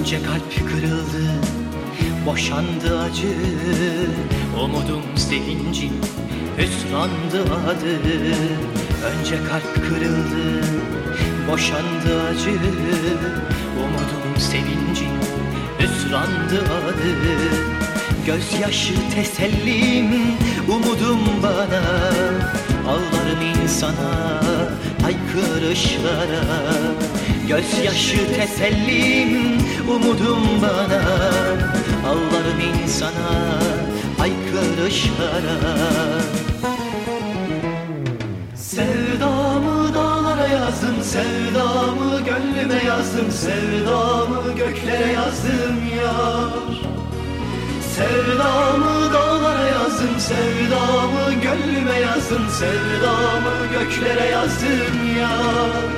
Önce kalp kırıldı, boşandı acı. Umudum sevincim, hüsrandı adı. Önce kalp kırıldı, boşandı acı. Umudum sevincim, hüsrandı adı. Gözyaşı tesellim, umudum bana. Ağlarım insana, haykırışlara Gözyaşı tesellim, umudum bana. Ağlarım insana, haykırışlara Sevdamı dağlara yazdım, sevdamı gönlüme yazdım Sevdamı göklere yazdım yar. Sevdamı dağlara yazdım, sevdamı gönlüme yazdım Sevdamı göklere yazdım yar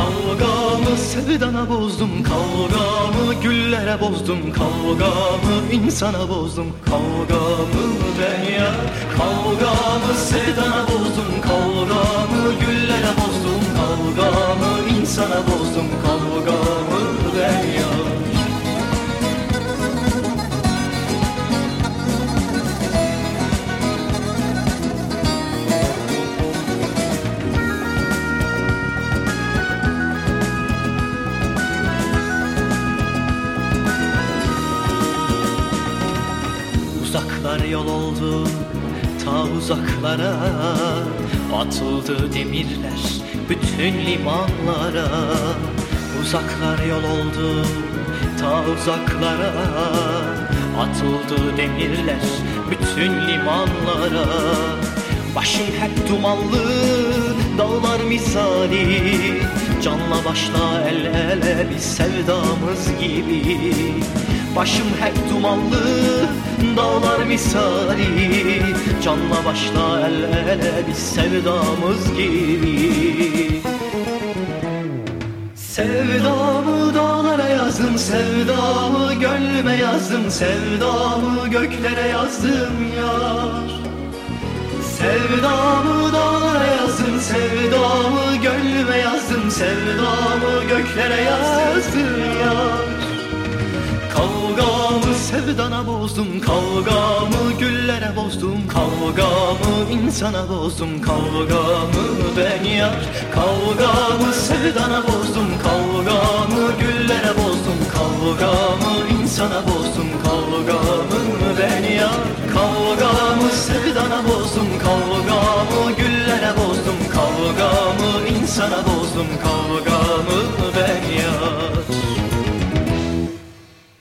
Kavgamı sevdana bozdum Kavgamı güllere bozdum Kavgamı insana bozdum Kavgamı ben ya Kavgamı sevdana bozdum Kavgamı Uzaklar yol oldu ta uzaklara Atıldı demirler bütün limanlara. Uzaklar yol oldu ta uzaklara Atıldı demirler bütün limanlara. Başım hep dumanlı dağlar misali Canla başla el ele biz sevdamız gibi Başım hep dumanlı dağlar misali. Canla başla el ele biz sevdamız gibi. Sevdamı dağlara yazdım, sevdamı gönlüme yazdım Sevdamı göklere yazdım yar. Sevdamı dağlara yazdım, sevdamı gönlüme yazdım Sevdamı göklere yazdım yar Kavgamı sevdana bozdum Kavgamı güllere bozdum Kavgamı insana bozdum Kavgamı ben yar Kavgamı sevdana bozdum Kavgamı güllere bozdum Kavgamı insana bozdum Kavgamı ben yar Kavgamı sevdana bozdum Kavgamı güllere bozdum Kavgamı insana bozdum Kavgamı